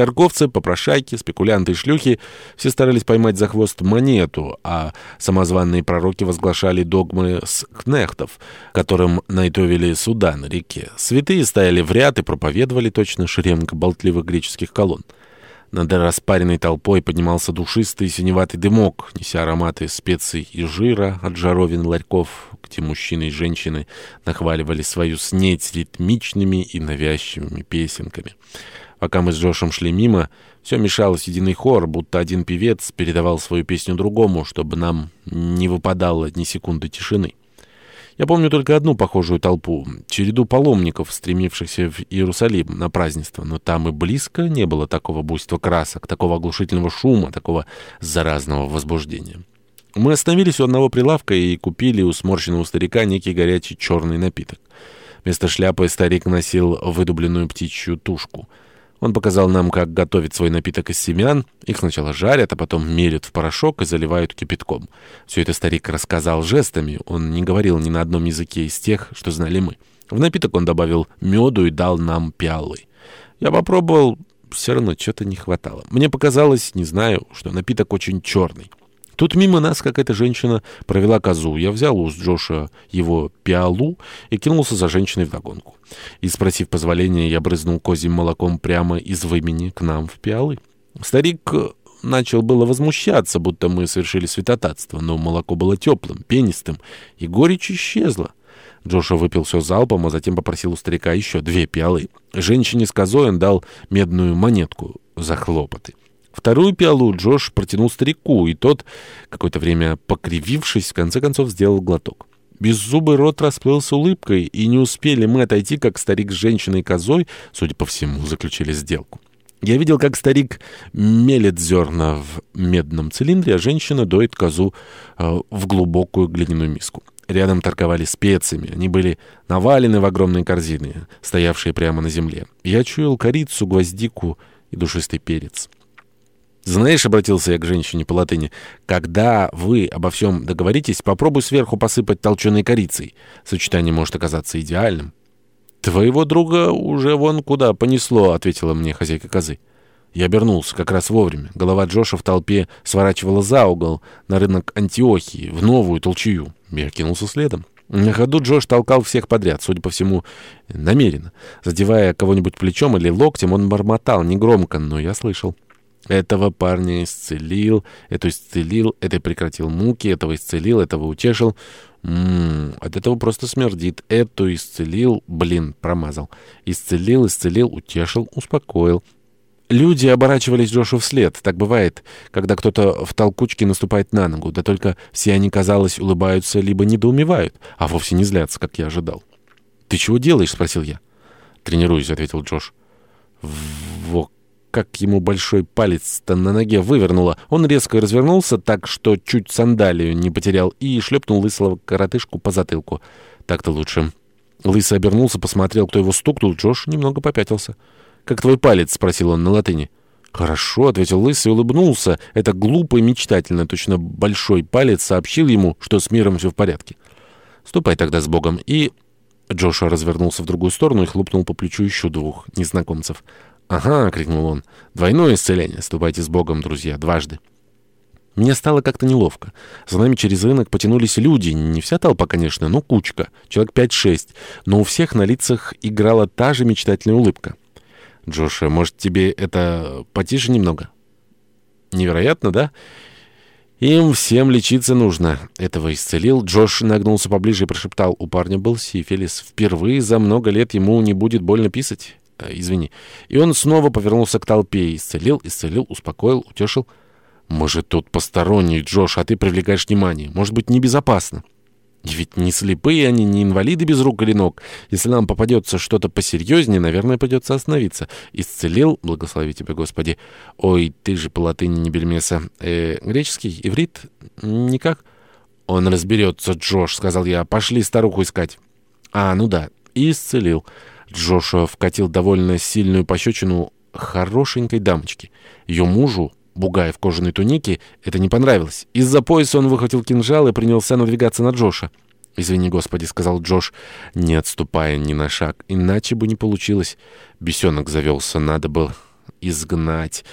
Торговцы, попрошайки, спекулянты и шлюхи все старались поймать за хвост монету, а самозванные пророки возглашали догмы с кнехтов, которым наитовили суда на реке. Святые стояли в ряд и проповедовали точно шеренга болтливых греческих колонн. Над распаренной толпой поднимался душистый синеватый дымок, неся ароматы специй и жира от жаровин ларьков, где мужчины и женщины нахваливали свою снеть ритмичными и навязчивыми песенками. Пока мы с Джошем шли мимо, все мешалось единый хор, будто один певец передавал свою песню другому, чтобы нам не выпадало ни секунды тишины. Я помню только одну похожую толпу, череду паломников, стремившихся в Иерусалим на празднество, но там и близко не было такого буйства красок, такого оглушительного шума, такого заразного возбуждения. Мы остановились у одного прилавка и купили у сморщенного старика некий горячий черный напиток. Вместо шляпы старик носил выдубленную птичью тушку — он показал нам, как готовить свой напиток из семян. Их сначала жарят, а потом мерят в порошок и заливают кипятком. Все это старик рассказал жестами. Он не говорил ни на одном языке из тех, что знали мы. В напиток он добавил меду и дал нам пиалы. Я попробовал, все равно что-то не хватало. Мне показалось, не знаю, что напиток очень черный. Тут мимо нас какая-то женщина провела козу. Я взял у Джоша его пиалу и кинулся за женщиной вдогонку. И, спросив позволения, я брызнул козьим молоком прямо из вымени к нам в пиалы. Старик э, начал было возмущаться, будто мы совершили святотатство, но молоко было теплым, пенистым, и горечь исчезла. Джоша выпил все залпом, а затем попросил у старика еще две пиалы. Женщине с козой он дал медную монетку за хлопоты. Вторую пиалу Джош протянул старику, и тот, какое-то время покривившись, в конце концов сделал глоток. Беззубый рот расплылся улыбкой, и не успели мы отойти, как старик с женщиной и козой, судя по всему, заключили сделку. Я видел, как старик мелет зерна в медном цилиндре, а женщина доит козу э, в глубокую глиняную миску. Рядом торговали специями. Они были навалены в огромные корзины, стоявшие прямо на земле. Я чуял корицу, гвоздику и душистый перец. «Знаешь, — обратился я к женщине по латыни, — когда вы обо всем договоритесь, попробуй сверху посыпать толченой корицей. Сочетание может оказаться идеальным». «Твоего друга уже вон куда понесло», — ответила мне хозяйка козы. Я обернулся как раз вовремя. Голова Джоша в толпе сворачивала за угол на рынок Антиохии, в новую толчую. Я кинулся следом. На ходу Джош толкал всех подряд, судя по всему, намеренно. Задевая кого-нибудь плечом или локтем, он бормотал негромко, но я слышал. Этого парня исцелил, эту исцелил, это прекратил муки, этого исцелил, этого утешил. Ммм, от этого просто смердит. Эту исцелил, блин, промазал. Исцелил, исцелил, утешил, успокоил. Люди оборачивались Джошу вслед. Так бывает, когда кто-то в толкучке наступает на ногу. Да только все они, казалось, улыбаются либо недоумевают, а вовсе не злятся, как я ожидал. «Ты чего делаешь?» — спросил я. «Тренируюсь», — ответил Джош. «Во как ему большой палец-то на ноге вывернуло. Он резко развернулся так, что чуть сандалию не потерял, и шлепнул лысого коротышку по затылку. Так-то лучше. Лысый обернулся, посмотрел, кто его стукнул. Джош немного попятился. «Как твой палец?» — спросил он на латыни. «Хорошо», — ответил Лысый и улыбнулся. Это глупо и мечтательно. Точно большой палец сообщил ему, что с миром все в порядке. «Ступай тогда с Богом». И Джоша развернулся в другую сторону и хлопнул по плечу еще двух незнакомцев. «Ага!» — крикнул он. «Двойное исцеление! Ступайте с Богом, друзья, дважды!» Мне стало как-то неловко. За нами через рынок потянулись люди. Не вся толпа, конечно, но кучка. Человек пять-шесть. Но у всех на лицах играла та же мечтательная улыбка. «Джоша, может, тебе это потише немного?» «Невероятно, да?» «Им всем лечиться нужно». Этого исцелил. Джош нагнулся поближе и прошептал. У парня был сифилис. Впервые за много лет ему не будет больно писать. Э, извини. И он снова повернулся к толпе. Исцелил, исцелил, успокоил, утешил. Мы же тут посторонние, Джош, а ты привлекаешь внимание. Может быть, небезопасно. И ведь не слепые они, не инвалиды без рук или ног. Если нам попадется что-то посерьезнее, наверное, придется остановиться. Исцелил, благослови тебя, Господи. Ой, ты же по латыни не бельмеса. Э, греческий, иврит? Никак? Он разберется, Джош, сказал я. Пошли старуху искать. А, ну да, исцелил. Джошуа вкатил довольно сильную пощечину хорошенькой дамочке. Ее мужу, бугая в кожаной тунике, это не понравилось. Из-за пояса он выхватил кинжал и принялся надвигаться на Джоша. «Извини, Господи», — сказал Джош, не отступая ни на шаг, иначе бы не получилось. Бесенок завелся, надо было... изгнать.